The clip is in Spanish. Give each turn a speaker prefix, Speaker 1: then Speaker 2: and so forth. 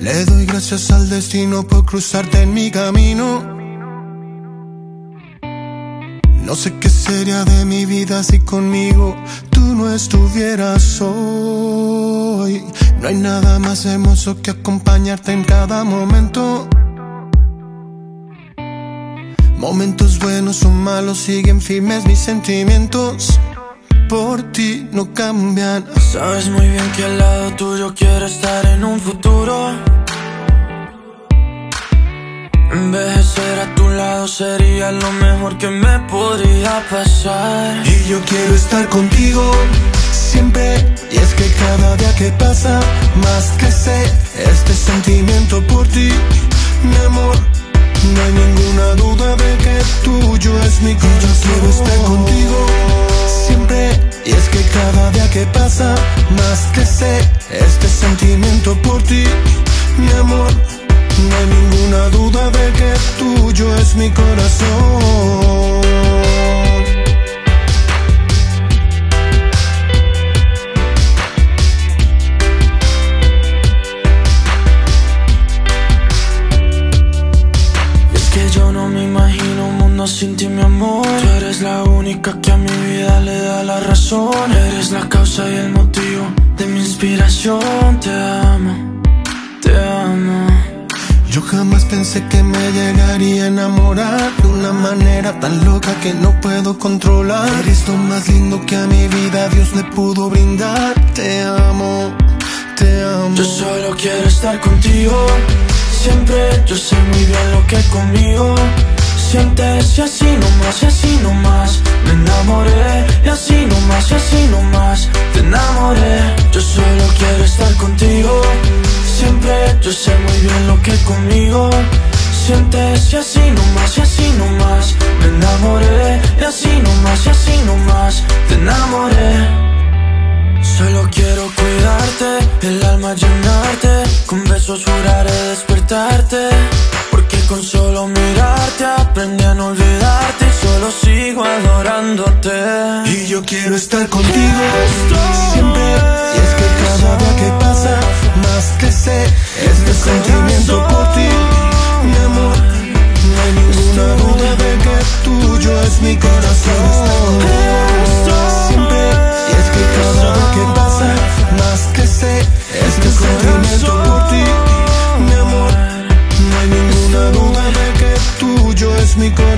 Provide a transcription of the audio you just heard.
Speaker 1: Le doy gracias al destino por cruzarte en mi camino. No sé qué sería de mi vida si conmigo tú no estuvieras hoy. No hay nada más hermoso que acompañarte en cada momento. Momentos buenos o malos siguen firmes mis sentimientos. Por ti no cambian.
Speaker 2: Sabes muy bien que al lado tuyo quiero estar en un futuro. A tu lado sería lo mejor que me podría pasar.
Speaker 1: Y yo quiero estar contigo siempre. Y es que cada día que pasa, más que sé este sentimiento por ti, mi amor. No hay ninguna duda de que tuyo es mi corazón. Yo quiero estar contigo siempre. Y es que cada día que pasa, más que sé este sentimiento por ti, mi amor.
Speaker 2: Sin ti, mi amor. Tú eres la única que a mi vida le da la razón. Eres la causa y el motivo de mi inspiración. Te amo, te amo.
Speaker 1: Yo jamás pensé que me llegaría a enamorar de una manera tan loca que no puedo controlar. Eres lo más lindo que a mi vida Dios le pudo brindar. Te amo, te amo.
Speaker 2: Yo solo quiero estar contigo. Siempre yo sé muy bien lo que conmigo sientes y así nomás, y así nomás Me enamoré y así nomás, y así nomás Te enamoré, yo solo quiero estar contigo. Siempre yo sé muy bien lo que conmigo. Sientes y así nomás, y así nomás Me enamoré y así nomás, y así nomás Te enamoré. Solo quiero cuidarte, el alma llenarte. Con besos juraré despertarte Porque con solo mirarte aprendí a no olvidarte solo sigo adorándote.
Speaker 1: Y yo quiero estar contigo. Siempre. Y es que cada día que pasa Más que sé sentimiento me go.